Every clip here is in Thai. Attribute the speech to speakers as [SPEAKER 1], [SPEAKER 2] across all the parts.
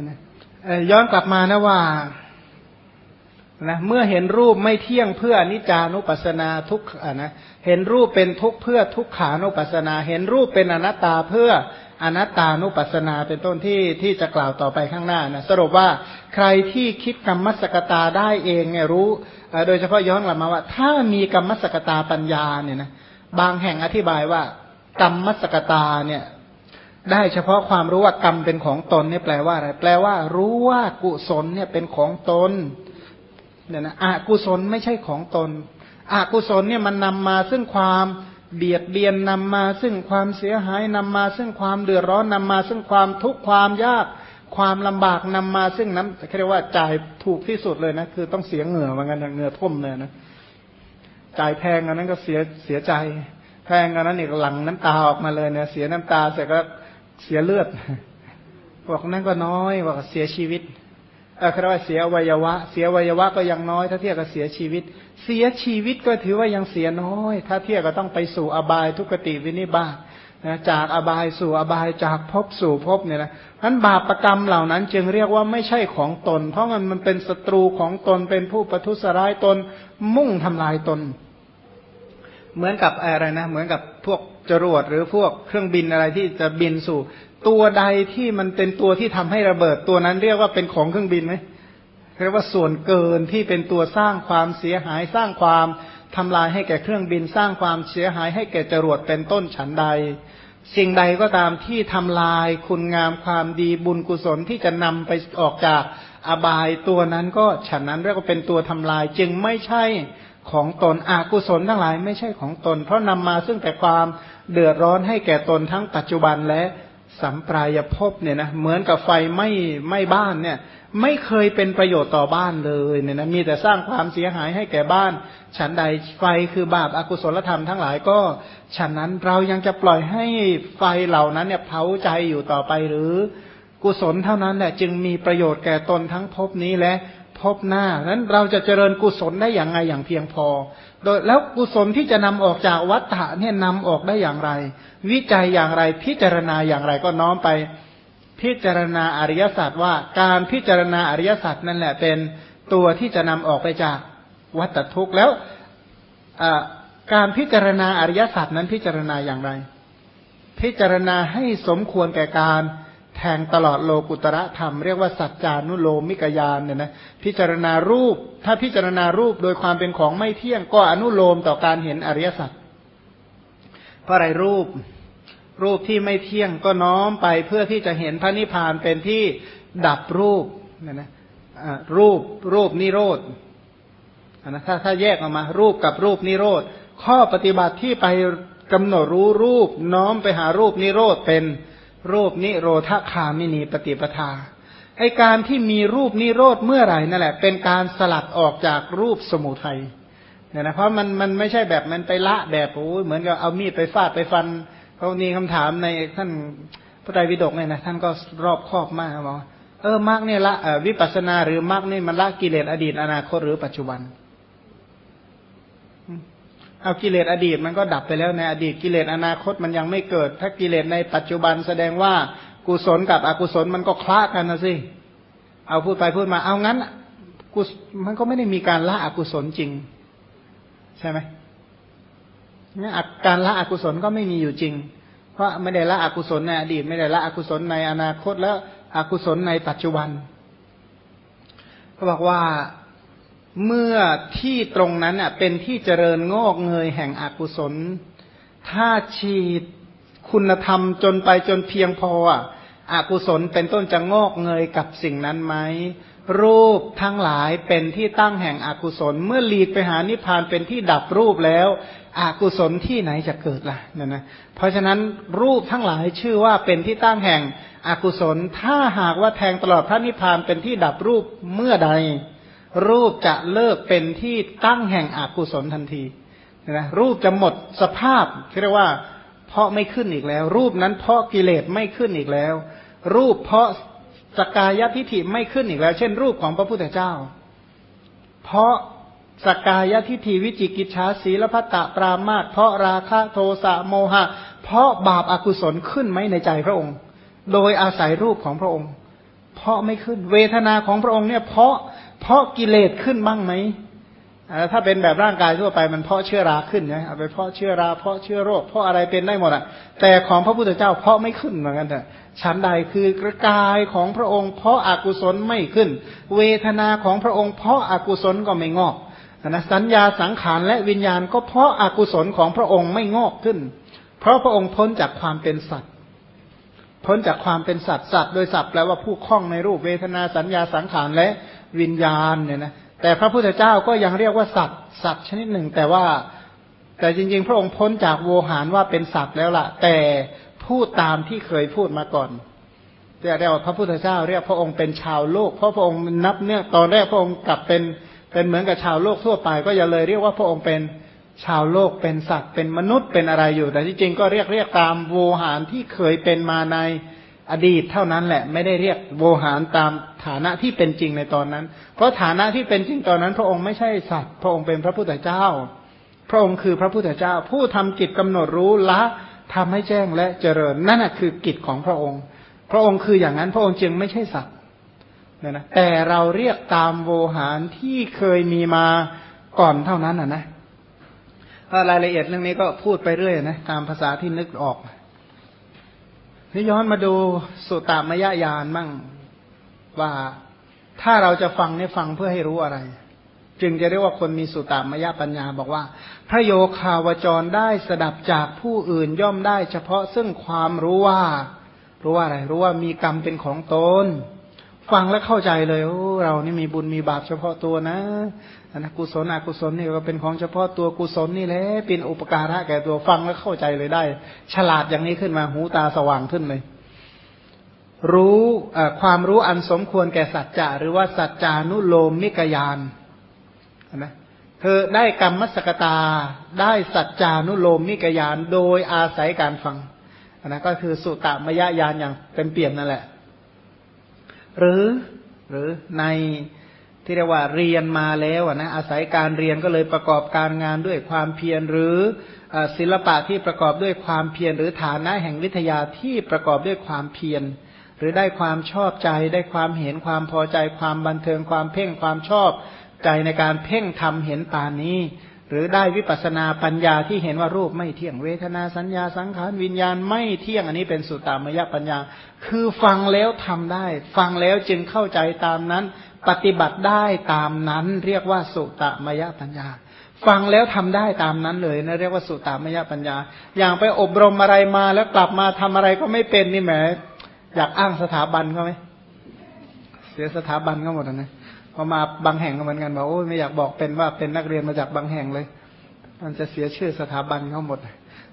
[SPEAKER 1] นะย้อนกลับมานะว่านะเมื่อเห็นรูปไม่เที่ยงเพื่ออนิจจานุปัสนาทุกะนะเห็นรูปเป็นทุกเพื่อทุกขานุปัสนา เห็นรูปเป็นอนัตตาเพื่ออนัตตานุปัสนาเป็นต้นที่ที่จะกล่าวต่อไปข้างหน้านะสรุปว่าใครที่คิดกรรมสกตาได้เองเนี่ยรู้ โดยเฉพาะย้อนกลับมาว่า ถ้ามีกรรมสกตาปัญญาเนี่ยนะบางแห่งอธิบายว่ากรรมสกตาเนี่ย ได้เฉพาะความรู้ว่ากรรมเป็นของตนเนี่ยแปลว่าอะไร แปลว่า รู้ว่ากุศลเนี่ยเป็นของตนเนี่ยนะอกุศลไม่ใช่ของตน อกุศลเนี่ยมันนำมาซึ่งความเบียดเบียนนำมา ซึ่งความเสียหายนำมา ซึ่งความเดือดร้อนนำมา ซึ่งความทุกข์ความยาก ความลำบากนำมา ซึ่งน้ำเรียกว่าจ่ายถูกที่สุดเลยนะคือต้องเสียเหงื่อเหมือนกันเหงื่อท่วมเลยนะจ่ายแพงอันนั้นก็เสียเสียใจ แพงอันนั้นอีกหลังน้ำตาออกมาเลยเนี่ยเสียน้ำตาเสร็จก็ เสียเลือดบอกนั่นก็น้อยบอกเสียชีวิตเออคำว่าเสียวัยวะ เสียวัยวะก็ยังน้อย ถ้าเทียบกับเสียชีวิต เสียชีวิตก็ถือว่ายังเสียน้อย ถ้าเทียบก็ต้องไปสู่อบายทุกติวินิบาตนะจากอบายสู่อบายจากภพสู่ภพเนี่ยนะนั้นบาปประกรรมเหล่านั้นจึงเรียกว่าไม่ใช่ของตน เพราะมันมันเป็นศัตรูของตนเป็นผู้ประทุษร้ายตนมุ่งทำลายตน เหมือนกับอะไรนะ เหมือนกับพวกจรวดหรือพวกเครื่องบินอะไรที่จะบินสู่ ตัวใดที่มันเป็นตัวที่ทำให้ระเบิดตัวนั้นเรียกว่าเป็นของเครื่องบินไหมเรียกว่าส่วนเกินที่เป็นตัวสร้างความเสียหายสร้างความทำลายให้แก่เครื่องบิน สร้างความเสียหายให้แก่จรวดเป็นต้นฉันใด สิ่งใดก็ตามที่ทำลายคุณงามความดีบุญกุศลที่จะนำไปออกจากอบายตัวนั้นก็ฉันนั้นเรียกว่าเป็นตัวทำลายจึงไม่ใช่ ของตนอกุศลทั้งหลายไม่ใช่ของตน เพราะนำมาซึ่งแต่ความเดือดร้อนให้แก่ตนทั้งปัจจุบันและสัมปรายภพเนี่ยนะเหมือนกับไฟไม่ไม่บ้านเนี่ย ไม่เคยเป็นประโยชน์ต่อบ้านเลยเนี่ยนะมีแต่สร้างความเสียหายให้แก่บ้าน ฉันใดไฟคือบาปอากุศลธรรมทั้งหลายก็ฉันนั้นเรายังจะปล่อยให้ไฟเหล่านั้นเนี่ยเผาใจอยู่ต่อไปหรือ กุศลเท่านั้นแหละจึงมีประโยชน์แก่ตนทั้งภพนี้และ ภพหน้านั้นเราจะเจริญกุศลได้อย่างไงอย่างเพียงพอ โดยแล้วกุศลที่จะนำออกจากวัฏฏะเนี่ยนำออกได้อย่างไร วิจัยอย่างไรพิจารณาอย่างไรก็น้อมไป พิจารณาอริยสัจว่าการพิจารณาอริยสัจนั่นแหละเป็นตัวที่จะนำออกไปจากวัฏทุกข์แล้วการพิจารณาอริยสัจนั้นพิจารณาอย่างไร พิจารณาให้สมควรแก่การ งตลอดโลกุตระธรรมเรียกว่าสัจจานุโลมิกยานเนี่ยนะพิจารณารูป ถ้าพิจารณารูปโดยความเป็นของไม่เที่ยงก็อนุโลมต่อการเห็นอริยสัจเพราะอะไรรูป รูปที่ไม่เที่ยงก็น้อมไปเพื่อที่จะเห็นพระนิพพานเป็นที่ดับรูปเนะนะรูปรูปนิโรธนะถ้าถ้าแยกออกมา รูปกับรูปนิโรธข้อปฏิบัติที่ไปกำหนดรู้รูปน้อมไปหารูปนิโรธเป็น รูปนิโรธคามินีปฏิปทาไอการที่มีรูปนิโรธเมื่อไหร่นั่นแหละ เป็นการสลัดออกจากรูปสมุทัยเนี่ยนะเพราะมันมันไม่ใช่แบบมันไปละแบบโอ้เหมือนกับเอามีดไปฟาดไปฟันเขามีคำถามในท่านพระไตรปิฎกเนี่ยนะท่านก็รอบครอบมากบอกเออมรรคเนี่ยละวิปัสนาหรือมรรคเนี่ยมันละกิเลสอดีตอนาคตหรือปัจจุบันเเอากิเลสอดีตมันก็ดับไปแล้วในอดีตกิเลสอนาคตมันยังไม่เกิด ถ้ากิเลสในปัจจุบันแสดงว่ากุศลกับอกุศลมันก็คล้ากันนะสิเอาพูดไปพูดมาเอางั้นกุศมันก็ไม่ได้มีการละอกุศลจริง ใช่ไหมเนี่ยการละอกุศลก็ไม่มีอยู่จริง เพราะไม่ได้ละอกุศลในอดีต ไม่ได้ละอกุศลในอนาคต แล้วอกุศลในปัจจุบันเขาบอกว่า เมื่อที่ตรงนั้นอะเป็นที่เจริญงอกเงยแห่งอกุศล ถ้าฉีดคุณธรรมจนไปจนเพียงพออะอกุศลเป็นต้นจะงอกเงยกับสิ่งนั้นไหมรูปทั้งหลายเป็นที่ตั้งแห่งอกุศล เมื่อหลีกไปหานิพพานเป็นที่ดับรูปแล้ว อกุศลที่ไหนจะเกิดล่ะเนี่ยนะเพราะฉะนั้นรูปทั้งหลายชื่อว่าเป็นที่ตั้งแห่งอกุศล ถ้าหากว่าแทงตลอดพระนิพพานเป็นที่ดับรูปเมื่อใด รูปจะเลิกเป็นที่ตั้งแห่งอกุศลทันทีนะรูปจะหมดสภาพเรียกว่า เพราะไม่ขึ้นอีกแล้ว รูปนั้นเพราะกิเลสไม่ขึ้นอีกแล้ว รูปเพราะสกายทิฐิไม่ขึ้นอีกแล้ว เช่น รูปของพระพุทธเจ้า เพราะสกายทิฐิวิจิกิจฉาสีลพัตตปรามาตเพราะราคะโทสะโมหะ เพราะบาปอากุศลขึ้นไหมในใจพระองค์ โดยอาศัยรูปของพระองค์ เพเพาะไม่ขึ้น เวทนาของพระองค์เนี่ยเพราะ เพาะกิเลสขึ้นบ้างไหมถ้าเป็นแบบร่างกายทั่วไปมันเพาะเชื้อราขึ้นนะเอาไปเพาะเชื้อราเพาะเชื้อโรคเพาะอะไรเป็นได้หมดอะ แต่ของพระพุทธเจ้าเพาะไม่ขึ้นเหมือนกันแต่ชั้นใดคือกระกายของพระองค์เพาะอากุศลไม่ขึ้น เวทนาของพระองค์เพาะอากุศลก็ไม่งอกนะสัญญาสังขารและวิญญาณก็เพราะอากุศลของพระองค์ไม่งอกขึ้น เพราะพระองค์พ้นจากความเป็นสัตว์ พ้นจากความเป็นสัตว์สัตว์โดยสัตว์แปลว่าผู้คล้องในรูปเวทนาสัญญาสังขารและ วิญญาณเนี่ยนะแต่พระพุทธเจ้าก็ยังเรียกว่าสัตว์สัตว์ชนิดหนึ่ง แต่ว่า แต่จริง ๆ พระองค์พ้นจากโวหารว่าเป็นสัตว์แล้วล่ะ แต่พูดตามที่เคยพูดมาก่อนเรียกว่าพระพุทธเจ้าเรียกพระองค์เป็นชาวโลก เพราะพระองค์นับเนี่ยตอนแรกพระองค์กลับเป็นเป็นเหมือนกับชาวโลกทั่วไป ก็อย่าเลยเรียกว่าพระองค์เป็นชาวโลกเป็นสัตว์เป็นมนุษย์เป็นอะไรอยู่ แต่ที่จริงก็เรียกเรียกตามโวหารที่เคยเป็นมาใน อดีตเท่านั้นแหละไม่ได้เรียกโวหารตามฐานะที่เป็นจริงในตอนนั้น เพราะฐานะที่เป็นจริงตอนนั้น พระองค์ไม่ใช่สัตว์ พระองค์เป็นพระพุทธเจ้า พระองค์คือพระพุทธเจ้า ผู้ทำกิจกำหนดรู้ละทำให้แจ้งและเจริญนั่นคือกิจของพระองค์ พระองค์คืออย่างนั้นพระองค์จึงไม่ใช่สัตว์เนี่ยนะแต่เราเรียกตามโวหารที่เคยมีมาก่อนเท่านั้นอะนะรายละเอียดเรื่องนี้ก็พูดไปเรื่อยนะตามภาษาที่นึกออก นี่ย้อนมาดูสุตตามยญาณมั่งว่าถ้าเราจะฟังเนี่ยฟังเพื่อให้รู้อะไร จึงจะเรียกว่าคนมีสุตตามยปัญญา บอกว่า พระโยคาวจรได้สดับจากผู้อื่นย่อมได้ เฉพาะซึ่งความรู้ว่า รู้ว่าอะไร รู้ว่ามีกรรมเป็นของตน ฟังแล้วเข้าใจเลยโอ้เรานี่มีบุญมีบาปเฉพาะตัวนะนะกุศลอกุศลนี่ก็เป็นของเฉพาะตัวกุศลนี่แหละเป็นอุปการะแก่ตัวฟังแล้วเข้าใจเลยได้ ฉลาดอย่างนี้ขึ้นมาหูตาสว่างขึ้นเลย รู้ความรู้อันสมควรแก่สัจจะหรือว่าสัจจานุโลมมิกยานนะเธอได้กรรมมสกตา ได้สัจจานุโลมมิกยานโดยอาศัยการฟังนะก็คือสุตตมยญาณอย่างเต็มเปี่ยมนั่นแหละ หรือหรือในที่เรียกว่าเรียนมาแล้วนะอาศัยการเรียนก็เลยประกอบการงานด้วยความเพียรหรือศิลปะที่ประกอบด้วยความเพียรหรือฐานะแห่งวิทยาที่ประกอบด้วยความเพียร หรือได้ความชอบใจ ได้ความเห็นความพอใจ ความบันเทิงความเพ่งความชอบใจในการเพ่งทำเห็นปานนี้ หรือได้วิปัสนาปัญญาที่เห็นว่ารูปไม่เที่ยงเวทนาสัญญาสังขารวิญญาณไม่เที่ยงอันนี้เป็นสุตตามยปัญญา คือฟังแล้วทำได้ ฟังแล้วจึงเข้าใจตามนั้น ปฏิบัติได้ตามนั้น เรียกว่าสุตตามยปัญญา ฟังแล้วทำได้ตามนั้นเลยนะเรียกว่าสุตตามยปัญญา อย่างไปอบรมอะไรมาแล้วกลับมาทำอะไรก็ไม่เป็นนี่แหมอยากอ้างสถาบันเขาไหมเสียสถาบันก็หมดนะ พอมาบางแห่งก็เหมือนกันบอกโอ้ไม่อยากบอกเป็นว่าเป็นนักเรียนมาจากบางแห่งเลย มันจะเสียชื่อสถาบันเขาหมด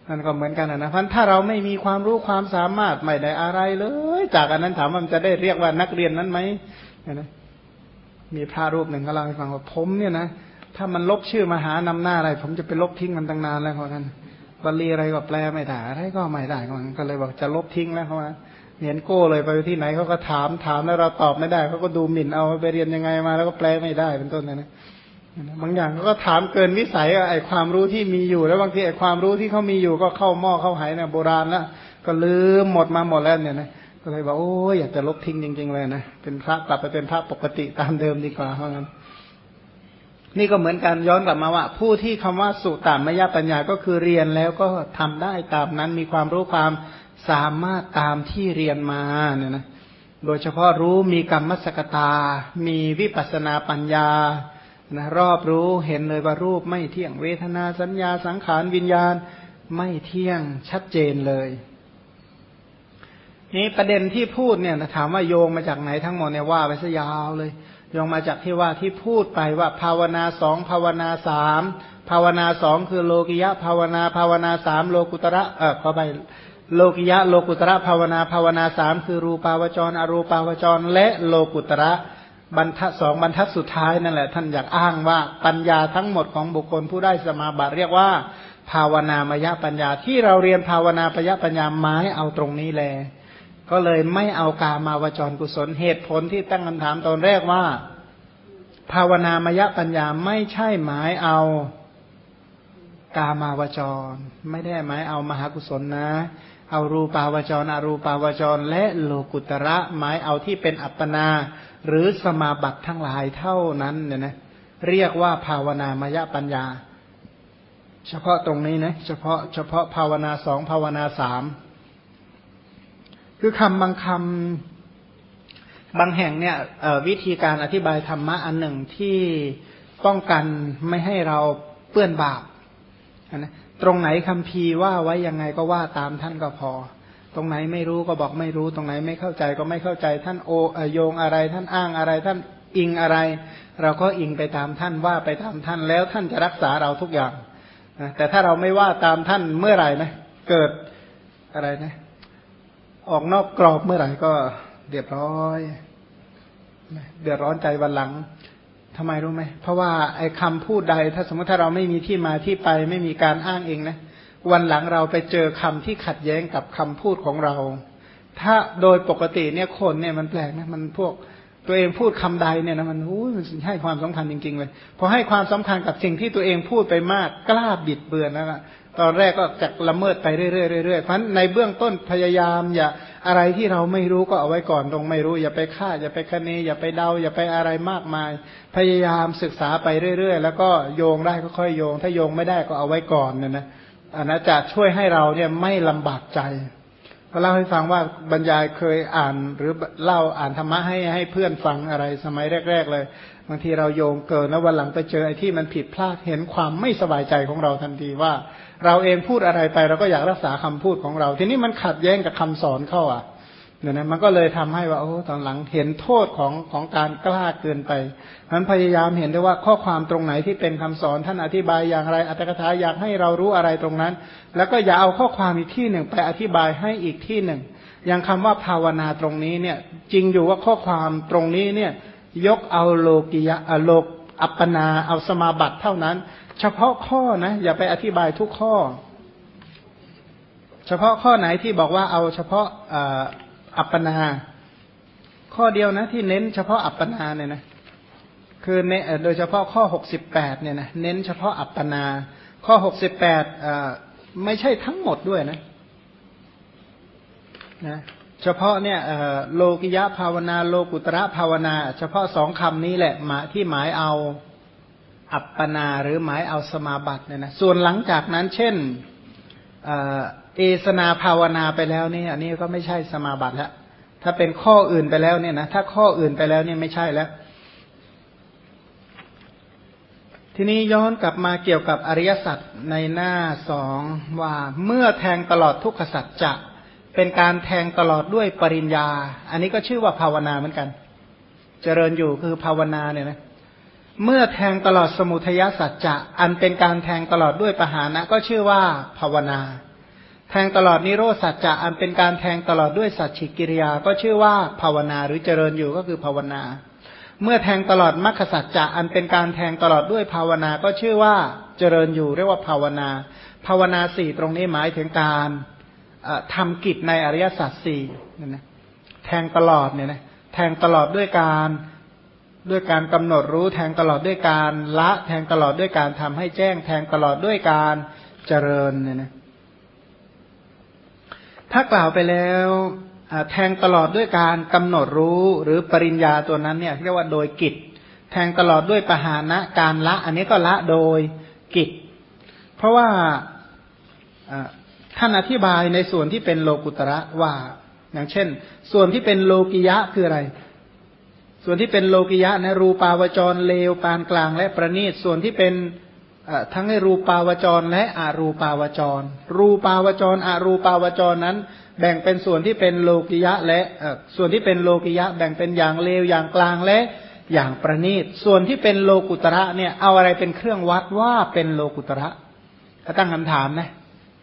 [SPEAKER 1] นั่นก็เหมือนกันนะพราะถ้าเราไม่มีความรู้ความสามารถไม่ได้อะไรเลย จากอันนั้นถามว่ามันจะได้เรียกว่านักเรียนนั้นไหมนะมีพระรูปหนึ่งก็เล่าให้ฟังว่าผมเนี่ยนะถ้ามันลบชื่อมาหานำหน้าอะไร ผมจะไปลบทิ้งมันตั้งนานแล้วเขาท่านบาลีอะไรก็แปลไม่ได้อะไรก็ไม่ได้ก็เลยบอกจะลบทิ้งแล้วเขาว่า เห็นโก้เลยไปที่ไหนเขาก็ถามถามแล้วเราตอบไม่ได้เขาก็ดูหมิ่นเอาไปเรียนยังไงมา แล้วก็แปลไม่ได้เป็นต้นนะนะบางอย่างเขาก็ถามเกินวิสัยไอ้ความรู้ที่มีอยู่ แล้วบางทีไอ้ความรู้ที่เขามีอยู่ก็เข้าหม้อเข้าหายเนี่ยโบราณแล้วก็ลืมหมดมาหมดแล้วเนี่ยนะก็เลยบอกโอ้ยอยากจะลบทิ้งจริง ๆ เลยนะเป็นพระกลับไปเป็นพระปกติตามเดิมดีกว่าเพราะงั้น นี่ก็เหมือนกันย้อนกลับมาว่า ผู้ที่คำว่าสุตตามมยปัญญาก็คือเรียนแล้วก็ทำได้ตามนั้นมีความรู้ความ สามารถตามที่เรียนมาเนี่ยนะโดยเฉพาะรู้มีกรรมสกตา มีวิปัสนาปัญญานะรอบรู้เห็นเลยว่ารูปไม่เที่ยงเวทนาสัญญาสังขารวิญญาณไม่เที่ยงชัดเจนเลย นี้ประเด็นที่พูดเนี่ยถามว่าโยงมาจากไหนทั้งหมดเนี่ยว่าไปซะยาวเลยโยงมาจากที่ว่าที่พูดไปว่าภาวนาสองภาวนาสามภาวนาสองคือโลกิยะภาวนาภาวนาสามโลกุตระเออขอไป โลกิยะโลกุตระภาวนาภาวนาสามคือรูปาวจร อรูปาวจร และโลกุตระบรรทัดสองบรรทัดสุดท้ายนั่นแหละท่านอยากอ้างว่าปัญญาทั้งหมดของบุคคลผู้ได้สมาบัติเรียกว่า ภาวนามยปัญญาที่เราเรียนภาวนาปยปัญญาไม้เอาตรงนี้แล ก็เลยไม่เอากามาวจรกุศลเหตุผลที่ตั้งคำถามตอนแรกว่า ภาวนามยปัญญาไม่ใช่หมายเอา กามาวจร ไม่ได้หมายเอามหากุศลนะ เอารูปาวจร อรูปาวจร และโลกุตระหมายเอาที่เป็นอัปปนา หรือสมาบัติทั้งหลายเท่านั้นเนี่ยนะเรียกว่าภาวนามยปัญญา เฉพาะตรงนี้นะเฉพาะเฉพาะภาวนาสองภาวนาสามคือคำบางคำบางแห่งเนี่ยวิธีการอธิบายธรรมะอันหนึ่งที่ป้องกันไม่ให้เราเปื้อนบาป นะตรงไหนคำพีว่าไว้ยังไงก็ว่าตามท่านก็พอ ตรงไหนไม่รู้ก็บอกไม่รู้ ตรงไหนไม่เข้าใจก็ไม่เข้าใจท่านโอโยงอะไร ท่านอ้างอะไร ท่านอิงอะไร เราก็อิงไปตามท่านว่าไปตามท่านแล้วท่านจะรักษาเราทุกอย่างแต่ถ้าเราไม่ว่าตามท่านเมื่อไหร่นะเกิดอะไรนะ ออกนอกกรอบเมื่อไหร่ก็เดือดร้อยเดือดร้อนใจวันหลัง ทำไมรู้ไหม เพราะว่าไอ้คำพูดใด ถ้าสมมติถ้าเราไม่มีที่มาที่ไป ไม่มีการอ้างเองนะ วันหลังเราไปเจอคำที่ขัดแย้งกับคำพูดของเรา ถ้าโดยปกติเนี่ยคนเนี่ยมันแปลกนะมันพวกตัวเองพูดคำใดเนี่ยนะมันโอ้ยมันให้ความสำคัญจริง ๆ เลยพอให้ความสำคัญกับสิ่งที่ตัวเองพูดไปมากกล้าบิดเบือนนั่นแหละ ตอนแรกก็จะละเมิดไปเรื่อยๆเรื่อยๆเพราะในเบื้องต้นพยายามอย่าอะไรที่เราไม่รู้ก็เอาไว้ก่อนตรงไม่รู้ อย่าไปคาดอย่าไปคะเนอย่าไปเดา อย่าไปอะไรมากมาย พยายามศึกษาไปเรื่อยๆ แล้วก็โยงได้ก็ค่อยโยง ถ้าโยงไม่ได้ก็เอาไว้ก่อนเนี่ยนะอันนั้นจะช่วยให้เราเนี่ยไม่ลำบากใจเขาเล่าให้ฟังว่าบรรยายเคยอ่านหรือเล่าอ่านธรรมะให้ให้เพื่อนฟังอะไรสมัยแรก ๆ เลย บางทีเราโยงเกินแล้ววันหลังไปเจอไอ้ที่มันผิดพลาดเห็นความไม่สบายใจของเราทันทีว่า เราเองพูดอะไรไป เราก็อยากรักษาคำพูดของเรา ทีนี้มันขัดแย้งกับคำสอนเข้าอะเนี่ยนะมันก็เลยทำให้ว่าโอ้ตอนหลังเห็นโทษของของการกล้าเกินไปนั้นพยายามเห็นได้ว่าข้อความตรงไหนที่เป็นคำสอนท่านอธิบายอย่างไร อัตถกถาอยากให้เรารู้อะไรตรงนั้น แล้วก็อย่าเอาข้อความอีกที่หนึ่งไปอธิบายให้อีกที่หนึ่ง อย่างคำว่าภาวนาตรงนี้เนี่ย จริงอยู่ว่าข้อความตรงนี้เนี่ย ยกเอาโลกิยะโลกอัปปนาเอาสมาบัติเท่านั้น เฉพาะข้อนะ อย่าไปอธิบายทุกข้อ เฉพาะข้อไหนที่บอกว่าเอาเฉพาะอัปปนา ข้อเดียวนะ ที่เน้นเฉพาะอัปปนาเนี่ยนะคือเนโดยเฉพาะข้อหกสิบแปดเนี่ยนะเน้นเฉพาะอัปปนา ข้อหกสิบแปดไม่ใช่ทั้งหมดด้วยนะนะเฉพาะเนี่ยโลกิยะภาวนา โลกุตระภาวนา เฉพาะสองคำนี้แหละหมาที่หมายเอา อัปปนาหรือหมายเอาสมาบัติเนี่ยนะส่วนหลังจากนั้น เช่นเอสนาภาวนาไปแล้วนี่อันนี้ก็ไม่ใช่สมาบัติแล้วถ้าเป็นข้ออื่นไปแล้วเนี่ยนะถ้าข้ออื่นไปแล้วเนี่ยไม่ใช่แล้ว ทีนี้ย้อนกลับมาเกี่ยวกับอริยสัจในหน้าสองว่าเมื่อแทงตลอดทุกขสัจจะเป็นการแทงตลอดด้วยปริญญา อันนี้ก็ชื่อว่าภาวนาเหมือนกัน เจริญอยู่คือภาวนาเนี่ยนะเเมื่อแทงตลอดสมุทยสัจจะอันเป็นการแทงตลอดด้วยปหานะก็ชื่อว่าภาวนา แทงตลอดนิโรธสัจจะอันเป็นการแทงตลอดด้วยสัจฉิกิริยา ก็ชื่อว่าภาวนาหรือเจริญอยู่ก็คือภาวนา เมื่อแทงตลอดมรรคสัจจะอันเป็นการแทงตลอดด้วยภาวนา ก็ชื่อว่าเจริญอยู่เรียกว่าภาวนา ภาวนาสี่ตรงนี้หมายถึงการทำกิจในอริยสัจสี่นะแทงตลอดเนี่ยนะแทงตลอดด้วยการ ด้วยการกำหนดรู้แทงตลอดด้วยการละแทงตลอดด้วยการทำให้แจ้งแทงตลอดด้วยการเจริญเนี่ยนะถ้ากล่าวไปแล้วแทงตลอดด้วยการกำหนดรู้หรือปริญญาตัวนั้นเนี่ยเรียกว่าโดยกิจ แทงตลอดด้วยปหานะการละ อันนี้ก็ละโดยกิจ เพราะว่าท่านอธิบายในส่วนที่เป็นโลกุตระว่า อย่างเช่น ส่วนที่เป็นโลกิยะคืออะไร ส่วนที่เป็นโลกิยะนะรูปาวจรเลวปานกลางและประณีตส่วนที่เป็นทั้งในรูปาวจรและอารูปาวจร รูปาวจรอารูปาวจรนั้น แบ่งเป็นส่วนที่เป็นโลกิยะและส่วนที่เป็นโลกิยะ แบ่งเป็นอย่างเลวอย่างกลางและอย่างประณีต ส่วนที่เป็นโลกุตระเนี่ยเอาอะไรเป็นเครื่องวัดว่าเป็นโลกุตระก็ตั้งคำถามนะ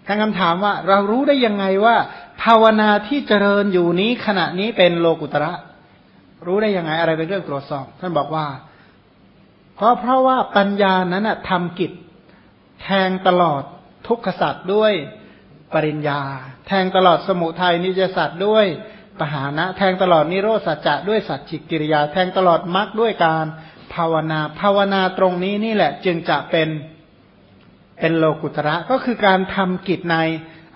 [SPEAKER 1] ตั้งคำถามว่าเรารู้ได้ยังไงว่า ภาวนาที่เจริญอยู่นี้ขณะนี้เป็นโลกุตระ รู้ได้ยังไงอะไรเป็นเรื่องตรวจสอบ ท่านบอกว่า เพราะเพราะว่าปัญญานั้นทำกิจ แทงตลอดทุกขสัตว์ด้วยปริญญา แทงตลอดสมุทัยนิจสัตว์ด้วยปหานะ แทงตลอดนิโรสัจจะด้วยสัจจิกิริยา แทงตลอดมรรคด้วยการภาวนา ภาวนาตรงนี้นี่แหละจึงจะเป็นเป็นโลกุตระก็คือการทำกิจใน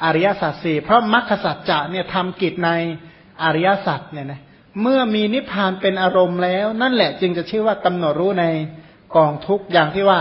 [SPEAKER 1] อริยสัจสี่เพราะมรรคสัจจะเนี่ยทำกิจในอริยสัจเนี่ยนะเเมื่อมีนิพพานเป็นอารมณ์แล้ว นั่นแหละจึงจะชื่อว่ากำหนดรู้ในกองทุกอย่างที่ว่า